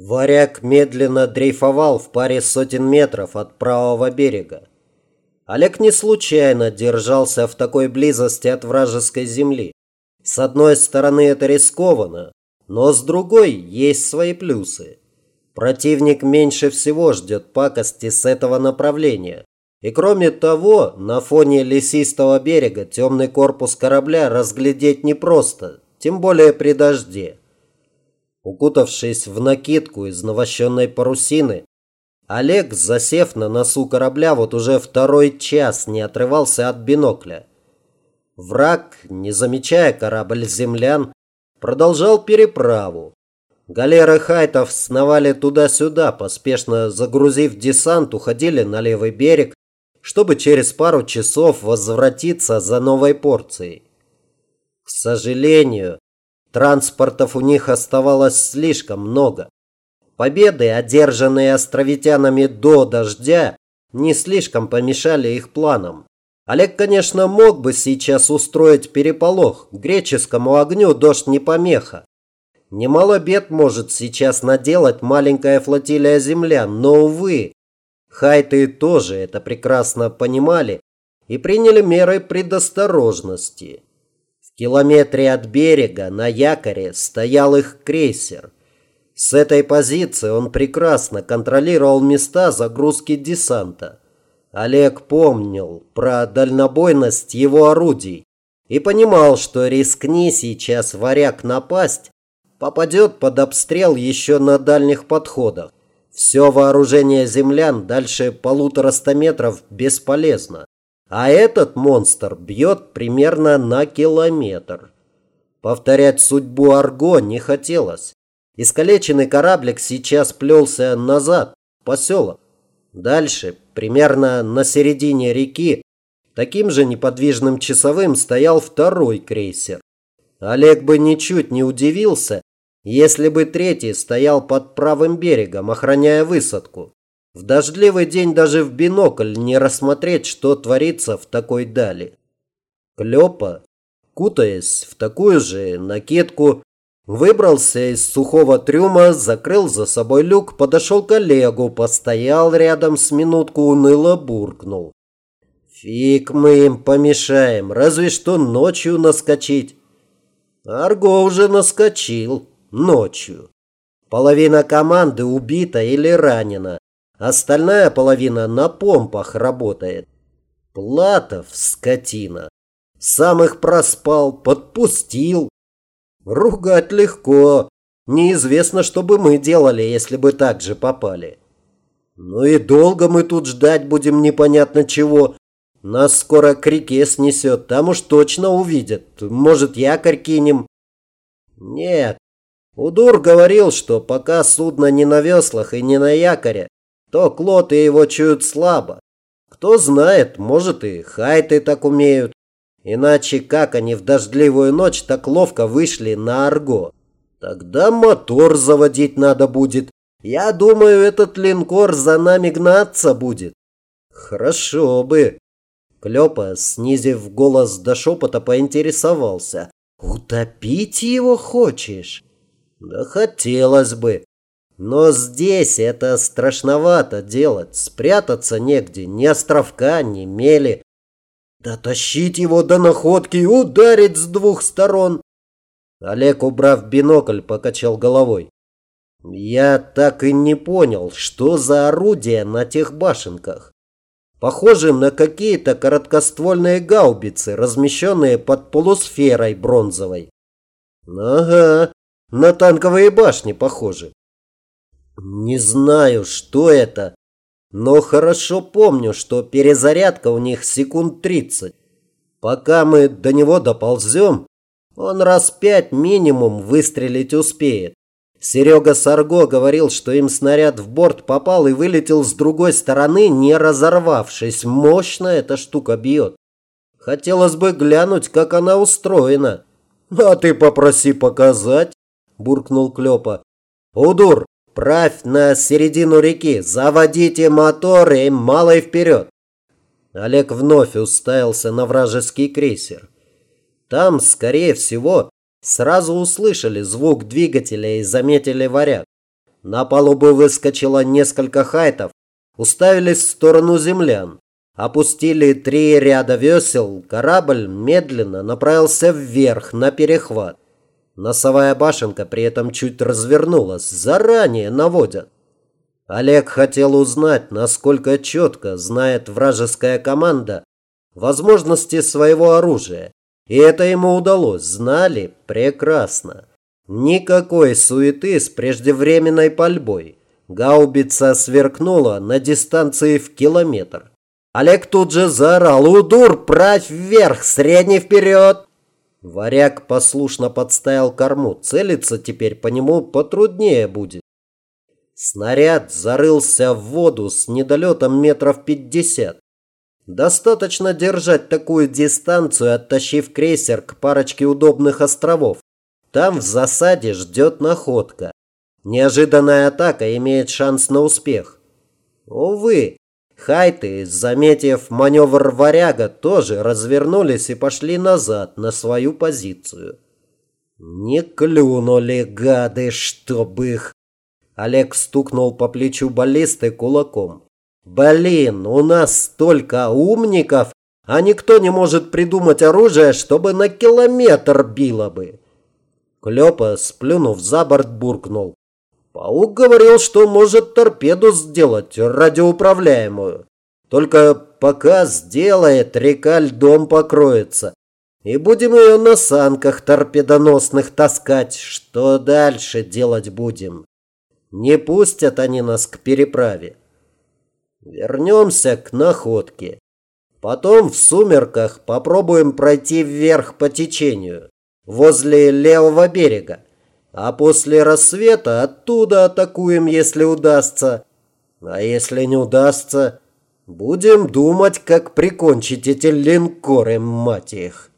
Варяг медленно дрейфовал в паре сотен метров от правого берега. Олег не случайно держался в такой близости от вражеской земли. С одной стороны это рискованно, но с другой есть свои плюсы. Противник меньше всего ждет пакости с этого направления. И кроме того, на фоне лесистого берега темный корпус корабля разглядеть непросто, тем более при дожде. Укутавшись в накидку из навощенной парусины, Олег, засев на носу корабля, вот уже второй час не отрывался от бинокля. Враг, не замечая корабль землян, продолжал переправу. Галеры хайтов сновали туда-сюда, поспешно загрузив десант, уходили на левый берег, чтобы через пару часов возвратиться за новой порцией. К сожалению, Транспортов у них оставалось слишком много. Победы, одержанные островитянами до дождя, не слишком помешали их планам. Олег, конечно, мог бы сейчас устроить переполох. Греческому огню дождь не помеха. Немало бед может сейчас наделать маленькая флотилия землян, но, увы, хайты тоже это прекрасно понимали и приняли меры предосторожности километре от берега на якоре стоял их крейсер. С этой позиции он прекрасно контролировал места загрузки десанта. Олег помнил про дальнобойность его орудий и понимал, что рискни сейчас варяг напасть, попадет под обстрел еще на дальних подходах. Все вооружение землян дальше полутораста метров бесполезно. А этот монстр бьет примерно на километр. Повторять судьбу Арго не хотелось. Искалеченный кораблик сейчас плелся назад, в поселок. Дальше, примерно на середине реки, таким же неподвижным часовым стоял второй крейсер. Олег бы ничуть не удивился, если бы третий стоял под правым берегом, охраняя высадку. В дождливый день даже в бинокль не рассмотреть, что творится в такой дали. Клёпа, кутаясь в такую же накидку, выбрался из сухого трюма, закрыл за собой люк, подошел к Олегу, постоял рядом с минутку, уныло буркнул. Фиг мы им помешаем, разве что ночью наскочить. Арго уже наскочил ночью. Половина команды убита или ранена. Остальная половина на помпах работает. Платов, скотина. Сам их проспал, подпустил. Ругать легко. Неизвестно, что бы мы делали, если бы так же попали. Ну и долго мы тут ждать будем непонятно чего. Нас скоро к реке снесет, там уж точно увидят. Может, якорь кинем? Нет. Удур говорил, что пока судно не на веслах и не на якоре, то Клод и его чуют слабо. Кто знает, может и хайты так умеют. Иначе как они в дождливую ночь так ловко вышли на Арго? Тогда мотор заводить надо будет. Я думаю, этот линкор за нами гнаться будет. Хорошо бы. Клёпа, снизив голос до шепота, поинтересовался. Утопить его хочешь? Да хотелось бы. Но здесь это страшновато делать. Спрятаться негде, ни островка, ни мели. Дотащить его до находки и ударить с двух сторон. Олег, убрав бинокль, покачал головой. Я так и не понял, что за орудия на тех башенках. Похожи на какие-то короткоствольные гаубицы, размещенные под полусферой бронзовой. Ага, на танковые башни похожи. Не знаю, что это, но хорошо помню, что перезарядка у них секунд 30. Пока мы до него доползем, он раз пять минимум выстрелить успеет. Серега Сарго говорил, что им снаряд в борт попал и вылетел с другой стороны, не разорвавшись. Мощно эта штука бьет. Хотелось бы глянуть, как она устроена. «А ты попроси показать», – буркнул Клёпа. «Удур, Правь на середину реки, заводите моторы и малой вперед. Олег вновь уставился на вражеский крейсер. Там, скорее всего, сразу услышали звук двигателя и заметили варяг. На палубу выскочило несколько хайтов, уставились в сторону землян. Опустили три ряда весел, корабль медленно направился вверх на перехват. Носовая башенка при этом чуть развернулась, заранее наводят. Олег хотел узнать, насколько четко знает вражеская команда возможности своего оружия. И это ему удалось, знали прекрасно. Никакой суеты с преждевременной пальбой. Гаубица сверкнула на дистанции в километр. Олег тут же заорал «Удур, правь вверх, средний вперед!» Варяг послушно подставил корму. Целиться теперь по нему потруднее будет. Снаряд зарылся в воду с недолетом метров пятьдесят. Достаточно держать такую дистанцию, оттащив крейсер к парочке удобных островов. Там в засаде ждет находка. Неожиданная атака имеет шанс на успех. Увы, хайты, заметив маневр варяга, тоже развернулись и пошли назад на свою позицию. Не клюнули гады, чтоб их... Олег стукнул по плечу баллисты кулаком. Блин, у нас столько умников, а никто не может придумать оружие, чтобы на километр било бы. Клёпа, сплюнув за борт, буркнул. Паук говорил, что может торпеду сделать, радиоуправляемую. Только пока сделает, река льдом покроется. И будем ее на санках торпедоносных таскать. Что дальше делать будем? Не пустят они нас к переправе. Вернемся к находке. Потом в сумерках попробуем пройти вверх по течению, возле левого берега. А после рассвета оттуда атакуем, если удастся. А если не удастся, будем думать, как прикончить эти линкоры, мать их.